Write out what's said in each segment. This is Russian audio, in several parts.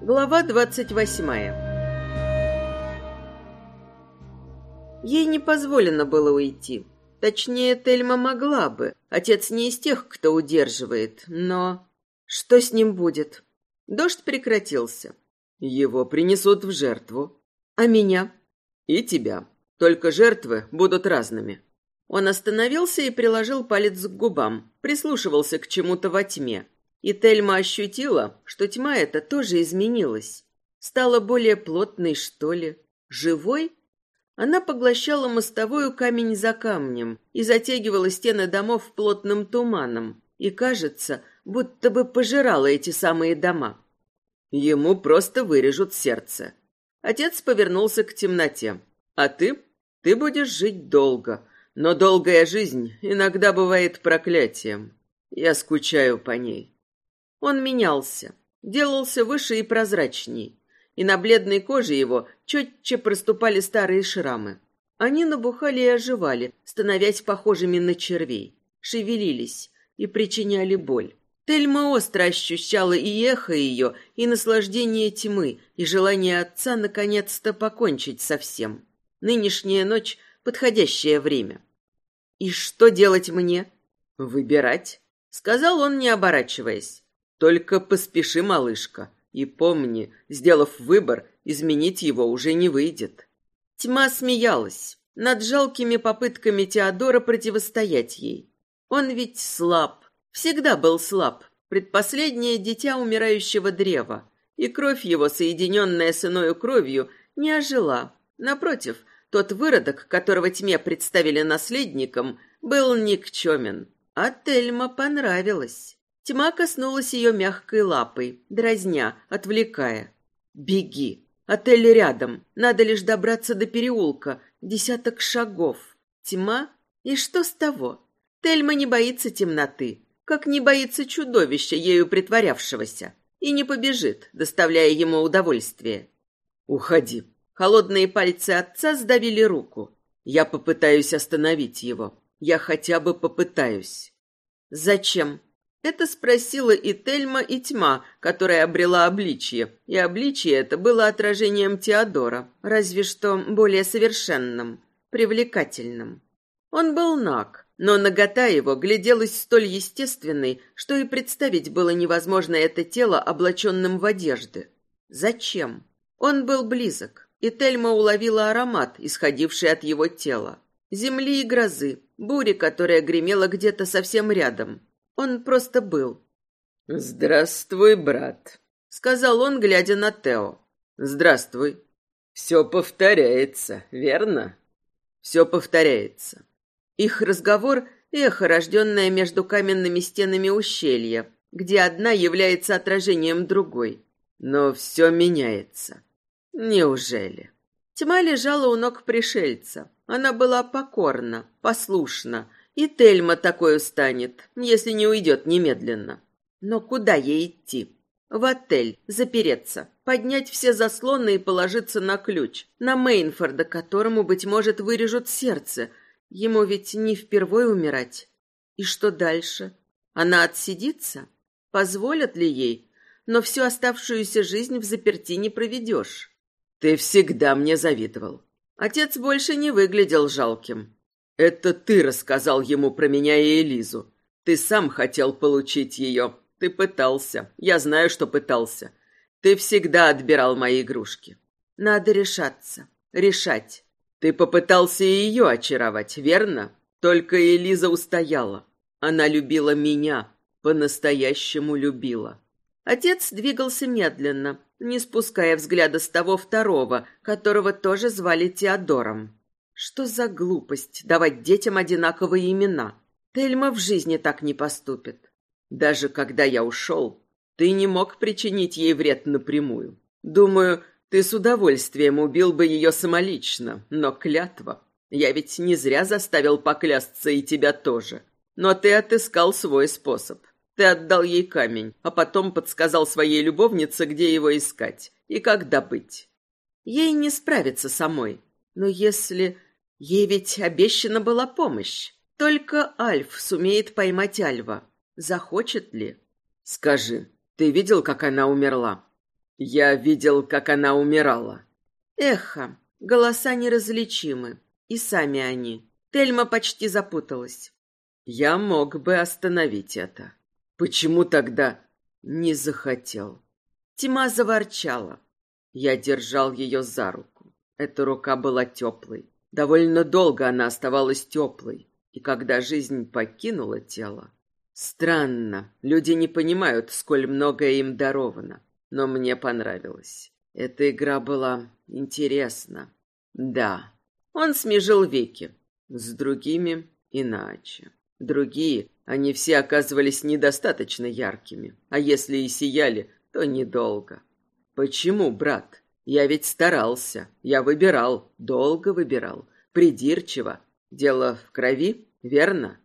Глава двадцать восьмая Ей не позволено было уйти. Точнее, Тельма могла бы. Отец не из тех, кто удерживает, но... Что с ним будет? Дождь прекратился. Его принесут в жертву. А меня? И тебя. Только жертвы будут разными. Он остановился и приложил палец к губам, прислушивался к чему-то во тьме. И Тельма ощутила, что тьма эта тоже изменилась. Стала более плотной, что ли, живой она поглощала мостовую камень за камнем и затягивала стены домов плотным туманом, и, кажется, будто бы пожирала эти самые дома. Ему просто вырежут сердце. Отец повернулся к темноте. А ты? Ты будешь жить долго, но долгая жизнь иногда бывает проклятием. Я скучаю по ней. Он менялся, делался выше и прозрачней и на бледной коже его четче проступали старые шрамы. Они набухали и оживали, становясь похожими на червей, шевелились и причиняли боль. Тельма остро ощущала и эхо ее, и наслаждение тьмы, и желание отца наконец-то покончить со всем. Нынешняя ночь — подходящее время. «И что делать мне?» «Выбирать», — сказал он, не оборачиваясь. «Только поспеши, малышка. И помни, сделав выбор, изменить его уже не выйдет. Тьма смеялась над жалкими попытками Теодора противостоять ей. Он ведь слаб, всегда был слаб, предпоследнее дитя умирающего древа, и кровь его, соединенная с иною кровью, не ожила. Напротив, тот выродок, которого тьме представили наследником, был никчемен. А Тельма понравилась. Тьма коснулась ее мягкой лапой, дразня, отвлекая. «Беги! Отель рядом. Надо лишь добраться до переулка. Десяток шагов. Тьма? И что с того? Тельма не боится темноты, как не боится чудовища, ею притворявшегося, и не побежит, доставляя ему удовольствие. «Уходи!» Холодные пальцы отца сдавили руку. «Я попытаюсь остановить его. Я хотя бы попытаюсь». «Зачем?» Это спросила и Тельма, и Тьма, которая обрела обличье. И обличье это было отражением Теодора, разве что более совершенным, привлекательным. Он был наг, но нагота его гляделась столь естественной, что и представить было невозможно это тело, облаченным в одежды. Зачем? Он был близок, и Тельма уловила аромат, исходивший от его тела. Земли и грозы, бури, которая гремела где-то совсем рядом, он просто был. «Здравствуй, брат», — сказал он, глядя на Тео. «Здравствуй. Все повторяется, верно?» «Все повторяется». Их разговор — эхо, рожденное между каменными стенами ущелья, где одна является отражением другой. Но все меняется. Неужели? Тьма лежала у ног пришельца. Она была покорна, послушна, и Тельма такой станет, если не уйдет немедленно. Но куда ей идти? В отель, запереться, поднять все заслоны и положиться на ключ, на Мейнфорда, которому, быть может, вырежут сердце. Ему ведь не впервой умирать. И что дальше? Она отсидится? Позволят ли ей? Но всю оставшуюся жизнь в заперти не проведешь. Ты всегда мне завидовал. Отец больше не выглядел жалким. Это ты рассказал ему про меня и Элизу. Ты сам хотел получить ее. Ты пытался. Я знаю, что пытался. Ты всегда отбирал мои игрушки. Надо решаться. Решать. Ты попытался и ее очаровать, верно? Только Элиза устояла. Она любила меня. По-настоящему любила. Отец двигался медленно, не спуская взгляда с того второго, которого тоже звали Теодором. Что за глупость давать детям одинаковые имена? Тельма в жизни так не поступит. Даже когда я ушел, ты не мог причинить ей вред напрямую. Думаю, ты с удовольствием убил бы ее самолично, но клятва... Я ведь не зря заставил поклясться и тебя тоже. Но ты отыскал свой способ. Ты отдал ей камень, а потом подсказал своей любовнице, где его искать и как добыть. Ей не справиться самой. Но если Ей ведь обещана была помощь. Только Альф сумеет поймать Альва. Захочет ли? Скажи, ты видел, как она умерла? Я видел, как она умирала. Эхо. Голоса неразличимы. И сами они. Тельма почти запуталась. Я мог бы остановить это. Почему тогда не захотел? Тьма заворчала. Я держал ее за руку. Эта рука была теплой. Довольно долго она оставалась теплой. И когда жизнь покинула тело... Странно, люди не понимают, сколь многое им даровано. Но мне понравилось. Эта игра была интересна. Да, он смежил веки. С другими иначе. Другие, они все оказывались недостаточно яркими. А если и сияли, то недолго. Почему, брат? Я ведь старался. Я выбирал, долго выбирал. Придирчиво. Дело в крови, верно?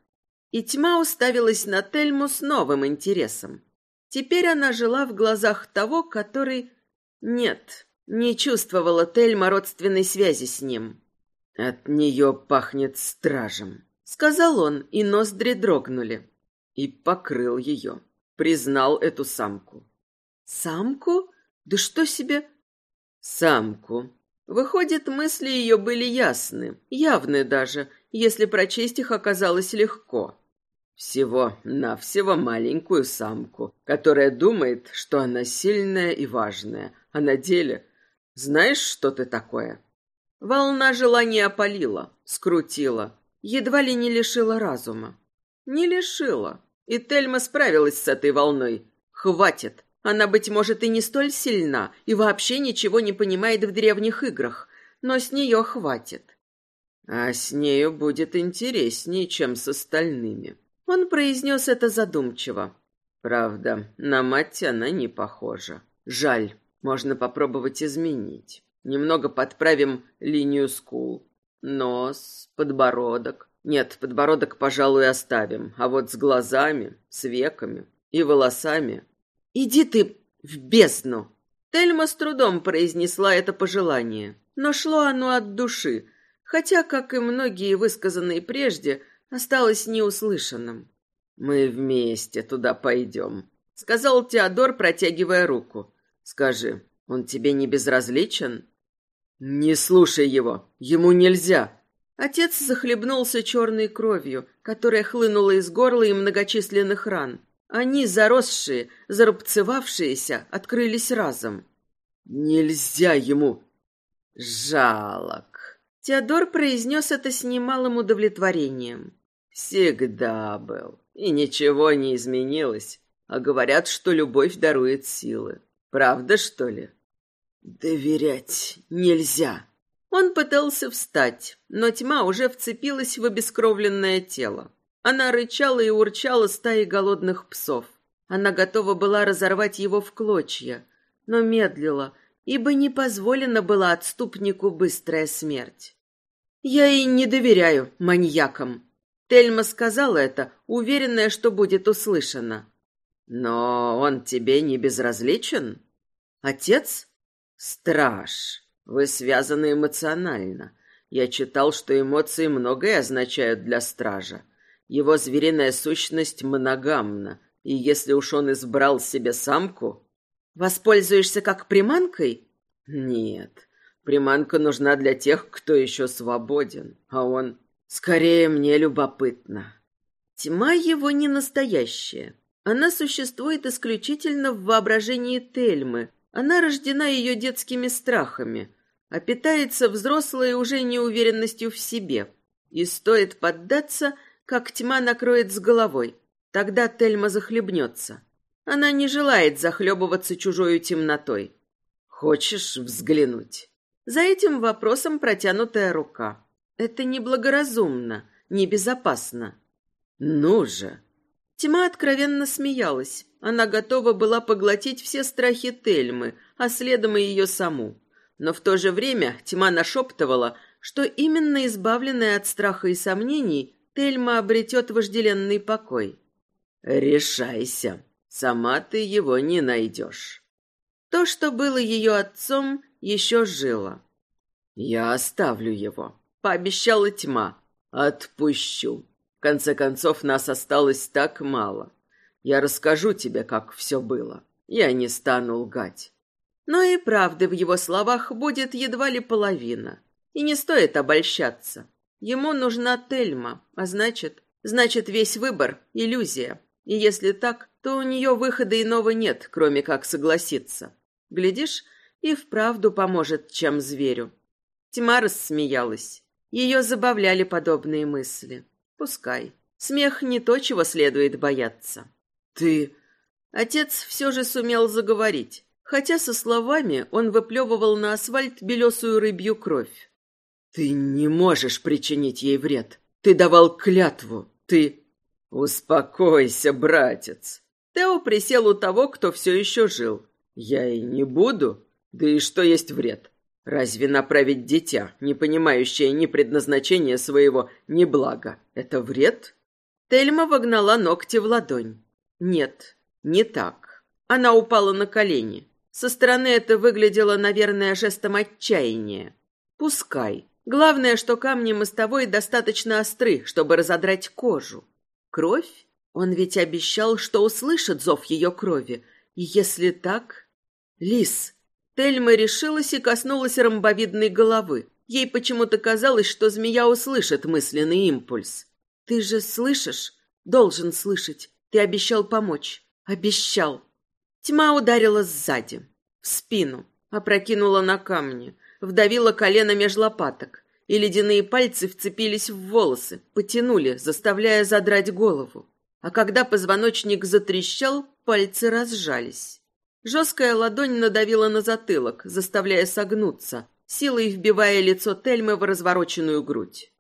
И тьма уставилась на Тельму с новым интересом. Теперь она жила в глазах того, который... Нет, не чувствовала Тельма родственной связи с ним. От нее пахнет стражем, сказал он, и ноздри дрогнули. И покрыл ее. Признал эту самку. Самку? Да что себе... Самку. Выходит, мысли ее были ясны, явны даже, если прочесть их оказалось легко. Всего-навсего маленькую самку, которая думает, что она сильная и важная, а на деле... Знаешь, что ты такое? Волна желания опалила, скрутила, едва ли не лишила разума. Не лишила. И Тельма справилась с этой волной. Хватит. Она, быть может, и не столь сильна, и вообще ничего не понимает в древних играх, но с нее хватит. А с нею будет интереснее, чем с остальными. Он произнес это задумчиво. Правда, на мать она не похожа. Жаль, можно попробовать изменить. Немного подправим линию скул. Нос, подбородок. Нет, подбородок, пожалуй, оставим. А вот с глазами, с веками и волосами «Иди ты в бездну!» Тельма с трудом произнесла это пожелание, но шло оно от души, хотя, как и многие высказанные прежде, осталось неуслышанным. «Мы вместе туда пойдем», — сказал Теодор, протягивая руку. «Скажи, он тебе не безразличен?» «Не слушай его, ему нельзя!» Отец захлебнулся черной кровью, которая хлынула из горла и многочисленных ран. Они, заросшие, зарубцевавшиеся, открылись разом. «Нельзя ему!» «Жалок!» Теодор произнес это с немалым удовлетворением. «Всегда был, и ничего не изменилось, а говорят, что любовь дарует силы. Правда, что ли?» «Доверять нельзя!» Он пытался встать, но тьма уже вцепилась в обескровленное тело. Она рычала и урчала стаей голодных псов. Она готова была разорвать его в клочья, но медлила, ибо не позволена была отступнику быстрая смерть. «Я и не доверяю маньякам», — Тельма сказала это, уверенная, что будет услышана. «Но он тебе не безразличен?» «Отец?» «Страж. Вы связаны эмоционально. Я читал, что эмоции многое означают для стража. Его звериная сущность моногамна, и если уж он избрал себе самку... Воспользуешься как приманкой? Нет, приманка нужна для тех, кто еще свободен, а он... Скорее, мне любопытно. Тьма его не настоящая. Она существует исключительно в воображении Тельмы. Она рождена ее детскими страхами, а питается взрослой уже неуверенностью в себе. И стоит поддаться, как тьма накроет с головой. Тогда Тельма захлебнется. Она не желает захлебываться чужою темнотой. Хочешь взглянуть? За этим вопросом протянутая рука. Это неблагоразумно, небезопасно. Ну же. Тьма откровенно смеялась. Она готова была поглотить все страхи Тельмы, а следом и ее саму. Но в то же время тьма нашептывала, что именно избавленная от страха и сомнений, Тельма обретет вожделенный покой. Решайся, сама ты его не найдешь. То, что было ее отцом, еще жило. Я оставлю его, пообещала тьма. Отпущу. В конце концов, нас осталось так мало. Я расскажу тебе, как все было. Я не стану лгать. Но и правды в его словах будет едва ли половина. И не стоит обольщаться. Ему нужна Тельма, а значит, значит весь выбор — иллюзия. И если так, то у нее выхода иного нет, кроме как согласиться. Глядишь, и вправду поможет, чем зверю. Тьма рассмеялась. Ее забавляли подобные мысли. Пускай. Смех не то, чего следует бояться. «Ты...» Отец все же сумел заговорить, хотя со словами он выплевывал на асфальт белесую рыбью кровь. «Ты не можешь причинить ей вред. Ты давал клятву. Ты...» «Успокойся, братец». Тео присел у того, кто все еще жил. «Я и не буду. Да и что есть вред? Разве направить дитя, не понимающее ни предназначения своего, ни блага, это вред?» Тельма вогнала ногти в ладонь. «Нет, не так. Она упала на колени. Со стороны это выглядело, наверное, жестом отчаяния. Пускай. Главное, что камни мостовой достаточно остры, чтобы разодрать кожу. Кровь? Он ведь обещал, что услышит зов ее крови. И если так... Лис. Тельма решилась и коснулась ромбовидной головы. Ей почему-то казалось, что змея услышит мысленный импульс. «Ты же слышишь? Должен слышать. Ты обещал помочь. Обещал». Тьма ударила сзади, в спину, опрокинула на камни вдавила колено меж лопаток, и ледяные пальцы вцепились в волосы, потянули, заставляя задрать голову. А когда позвоночник затрещал, пальцы разжались. Жесткая ладонь надавила на затылок, заставляя согнуться, силой вбивая лицо Тельмы в развороченную грудь.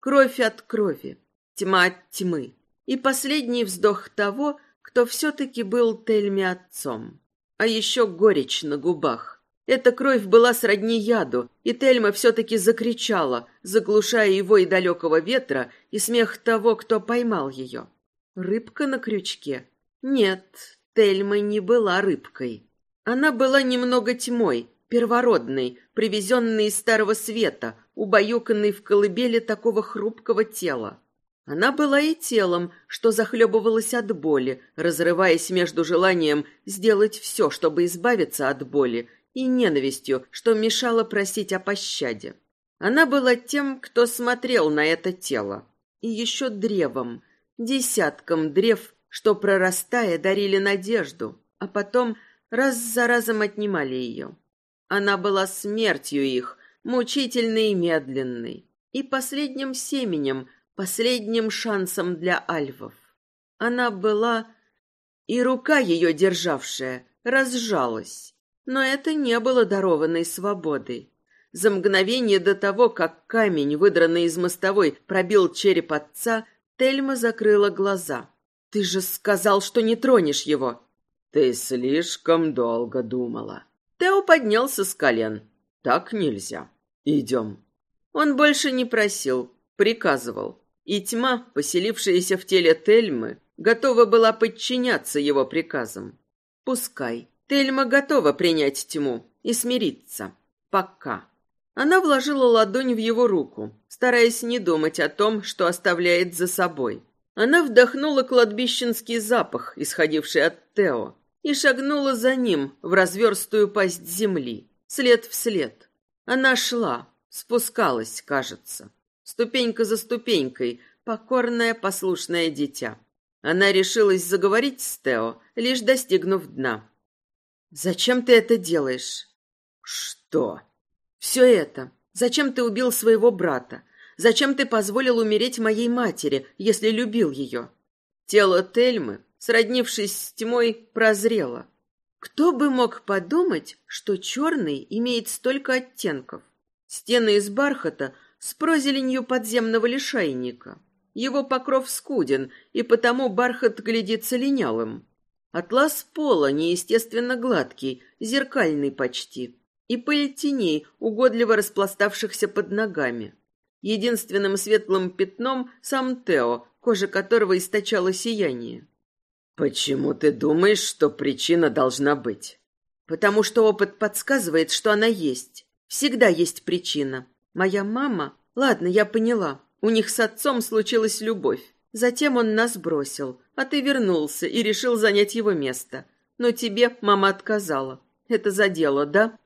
Кровь от крови, тьма от тьмы. И последний вздох того, кто все-таки был Тельме отцом. А еще горечь на губах. Эта кровь была сродни яду, и Тельма все-таки закричала, заглушая его и далекого ветра, и смех того, кто поймал ее. Рыбка на крючке? Нет, Тельма не была рыбкой. Она была немного тьмой, первородной, привезенной из Старого Света, убаюканной в колыбели такого хрупкого тела. Она была и телом, что захлебывалось от боли, разрываясь между желанием сделать все, чтобы избавиться от боли, и ненавистью, что мешало просить о пощаде. Она была тем, кто смотрел на это тело, и еще древом, десятком древ, что, прорастая, дарили надежду, а потом раз за разом отнимали ее. Она была смертью их, мучительной и медленной, и последним семенем, последним шансом для альвов. Она была... И рука ее державшая разжалась, но это не было дарованной свободой. За мгновение до того, как камень, выдранный из мостовой, пробил череп отца, Тельма закрыла глаза. «Ты же сказал, что не тронешь его!» «Ты слишком долго думала». Тео поднялся с колен. «Так нельзя. Идем». Он больше не просил, приказывал. И тьма, поселившаяся в теле Тельмы, готова была подчиняться его приказам. «Пускай». Тельма готова принять тьму и смириться. Пока. Она вложила ладонь в его руку, стараясь не думать о том, что оставляет за собой. Она вдохнула кладбищенский запах, исходивший от Тео, и шагнула за ним в разверстую пасть земли, след в след. Она шла, спускалась, кажется, ступенька за ступенькой, покорное, послушное дитя. Она решилась заговорить с Тео, лишь достигнув дна. Зачем ты это делаешь? Что? Все это. Зачем ты убил своего брата? Зачем ты позволил умереть моей матери, если любил ее? Тело Тельмы, сроднившись с тьмой, прозрело. Кто бы мог подумать, что черный имеет столько оттенков? Стены из бархата с прозеленью подземного лишайника. Его покров скуден, и потому бархат глядится линялым. Атлас пола неестественно гладкий, зеркальный почти, и пыль теней, угодливо распластавшихся под ногами. Единственным светлым пятном сам Тео, кожа которого источала сияние. «Почему ты думаешь, что причина должна быть?» «Потому что опыт подсказывает, что она есть. Всегда есть причина. Моя мама... Ладно, я поняла. У них с отцом случилась любовь. Затем он нас бросил, а ты вернулся и решил занять его место. Но тебе мама отказала. Это задело, да?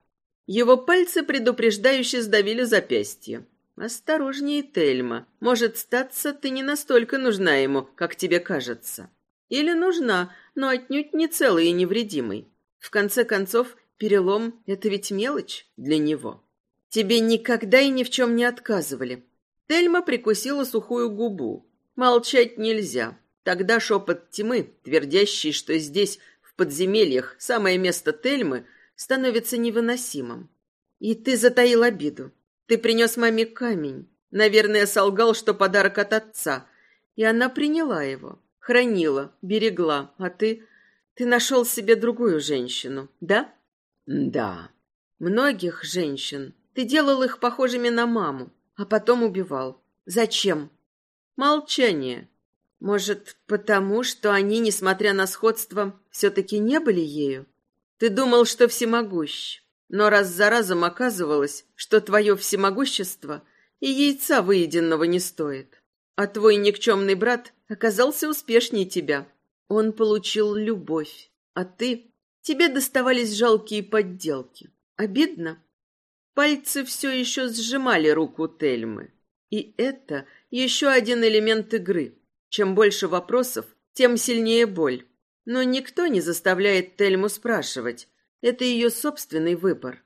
Его пальцы предупреждающе сдавили запястье. Осторожнее, Тельма. Может, статься ты не настолько нужна ему, как тебе кажется. Или нужна, но отнюдь не целой и невредимой. В конце концов, перелом — это ведь мелочь для него. Тебе никогда и ни в чем не отказывали. Тельма прикусила сухую губу. Молчать нельзя. Тогда шепот тьмы, твердящий, что здесь, в подземельях, самое место Тельмы, становится невыносимым. И ты затаил обиду. Ты принес маме камень. Наверное, солгал, что подарок от отца. И она приняла его, хранила, берегла. А ты... Ты нашел себе другую женщину, да? Да. Многих женщин. Ты делал их похожими на маму, а потом убивал. Зачем? Молчание. Может, потому, что они, несмотря на сходство, все-таки не были ею? Ты думал, что всемогущ, но раз за разом оказывалось, что твое всемогущество и яйца выеденного не стоит. А твой никчемный брат оказался успешнее тебя. Он получил любовь, а ты... Тебе доставались жалкие подделки. Обидно? Пальцы все еще сжимали руку Тельмы. И это еще один элемент игры. Чем больше вопросов, тем сильнее боль. Но никто не заставляет Тельму спрашивать. Это ее собственный выбор.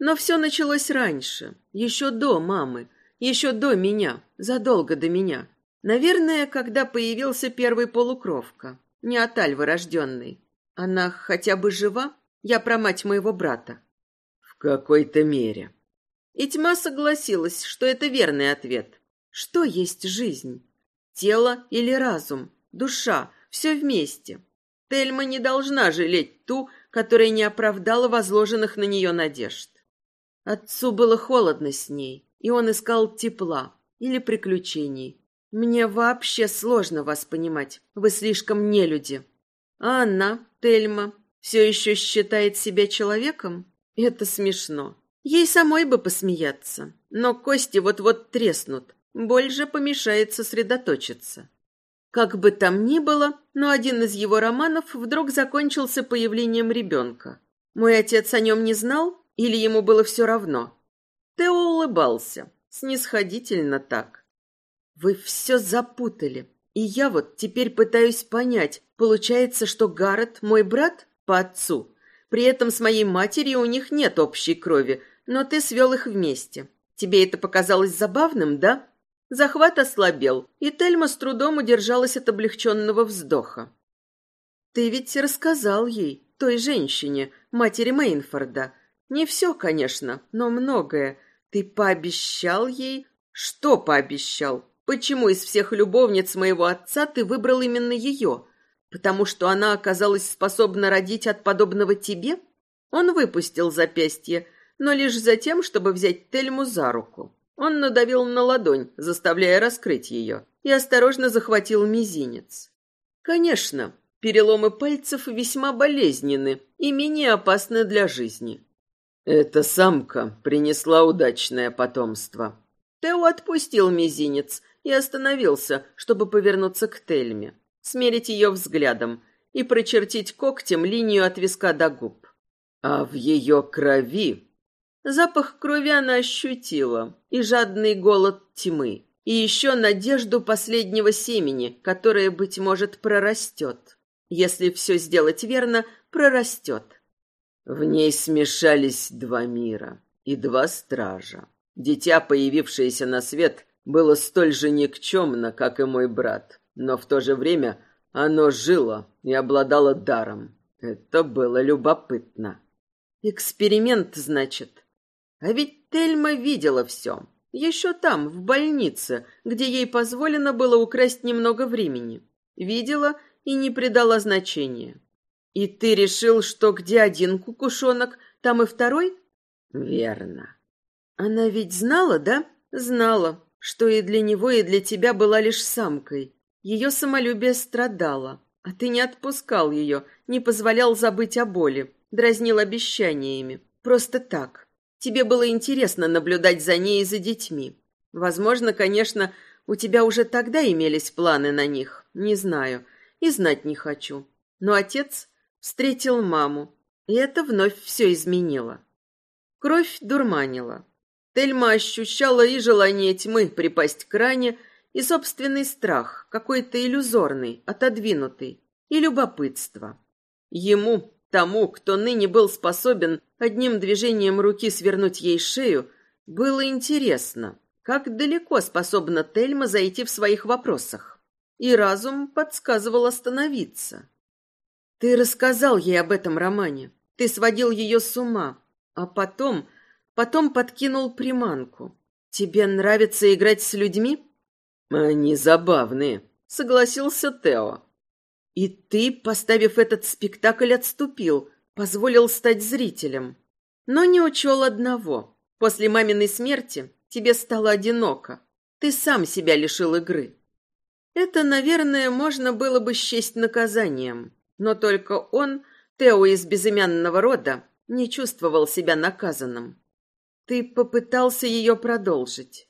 Но все началось раньше, еще до мамы, еще до меня, задолго до меня. Наверное, когда появился первый полукровка, не от Альвы рожденный. Она хотя бы жива? Я про мать моего брата. В какой-то мере. И тьма согласилась, что это верный ответ. Что есть жизнь? Тело или разум? Душа? Все вместе. Тельма не должна жалеть ту, которая не оправдала возложенных на нее надежд. Отцу было холодно с ней, и он искал тепла или приключений. Мне вообще сложно вас понимать, вы слишком нелюди. А она, Тельма, все еще считает себя человеком? Это смешно. Ей самой бы посмеяться, но кости вот-вот треснут, боль же помешает сосредоточиться. Как бы там ни было, но один из его романов вдруг закончился появлением ребенка. Мой отец о нем не знал или ему было все равно? Тео улыбался, снисходительно так. Вы все запутали. И я вот теперь пытаюсь понять, получается, что Гаррет мой брат по отцу. При этом с моей матерью у них нет общей крови, но ты свел их вместе. Тебе это показалось забавным, да? Захват ослабел, и Тельма с трудом удержалась от облегченного вздоха. «Ты ведь рассказал ей, той женщине, матери Мейнфорда. Не все, конечно, но многое. Ты пообещал ей...» «Что пообещал? Почему из всех любовниц моего отца ты выбрал именно ее? Потому что она оказалась способна родить от подобного тебе?» Он выпустил запястье, но лишь за тем, чтобы взять Тельму за руку. Он надавил на ладонь, заставляя раскрыть ее, и осторожно захватил мизинец. Конечно, переломы пальцев весьма болезненны и менее опасны для жизни. Эта самка принесла удачное потомство. Тео отпустил мизинец и остановился, чтобы повернуться к Тельме, смерить ее взглядом и прочертить когтем линию от виска до губ. А в ее крови Запах крови она ощутила, и жадный голод тьмы, и еще надежду последнего семени, которое, быть может, прорастет. Если все сделать верно, прорастет. В ней смешались два мира и два стража. Дитя, появившееся на свет, было столь же никчемно, как и мой брат, но в то же время оно жило и обладало даром. Это было любопытно. Эксперимент, значит. А ведь Тельма видела все. Еще там, в больнице, где ей позволено было украсть немного времени. Видела и не придала значения. И ты решил, что где один кукушонок, там и второй? Верно. Она ведь знала, да? Знала, что и для него, и для тебя была лишь самкой. Ее самолюбие страдало, а ты не отпускал ее, не позволял забыть о боли, дразнил обещаниями. Просто так. Тебе было интересно наблюдать за ней и за детьми. Возможно, конечно, у тебя уже тогда имелись планы на них, не знаю, и знать не хочу. Но отец встретил маму, и это вновь все изменило. Кровь дурманила. Тельма ощущала и желание тьмы припасть к ране, и собственный страх, какой-то иллюзорный, отодвинутый, и любопытство. Ему, тому, кто ныне был способен одним движением руки свернуть ей шею, было интересно, как далеко способна Тельма зайти в своих вопросах. И разум подсказывал остановиться. Ты рассказал ей об этом романе. Ты сводил ее с ума, а потом, потом подкинул приманку. Тебе нравится играть с людьми? Они забавные, согласился Тео. И ты, поставив этот спектакль, отступил, позволил стать зрителем. Но не учел одного. После маминой смерти тебе стало одиноко. Ты сам себя лишил игры. Это, наверное, можно было бы счесть наказанием. Но только он Тео из безымянного рода не чувствовал себя наказанным. Ты попытался ее продолжить.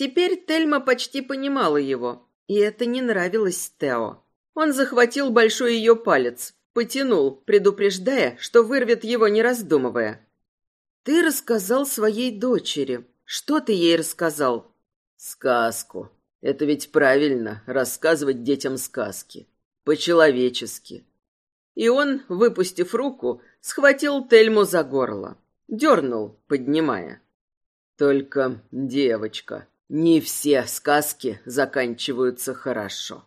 Теперь Тельма почти понимала его, и это не нравилось Тео. Он захватил большой ее палец, потянул, предупреждая, что вырвет его, не раздумывая. «Ты рассказал своей дочери. Что ты ей рассказал?» «Сказку. Это ведь правильно, рассказывать детям сказки. По-человечески. И он, выпустив руку, схватил Тельму за горло. Дернул, поднимая. Только, девочка, не все сказки заканчиваются хорошо.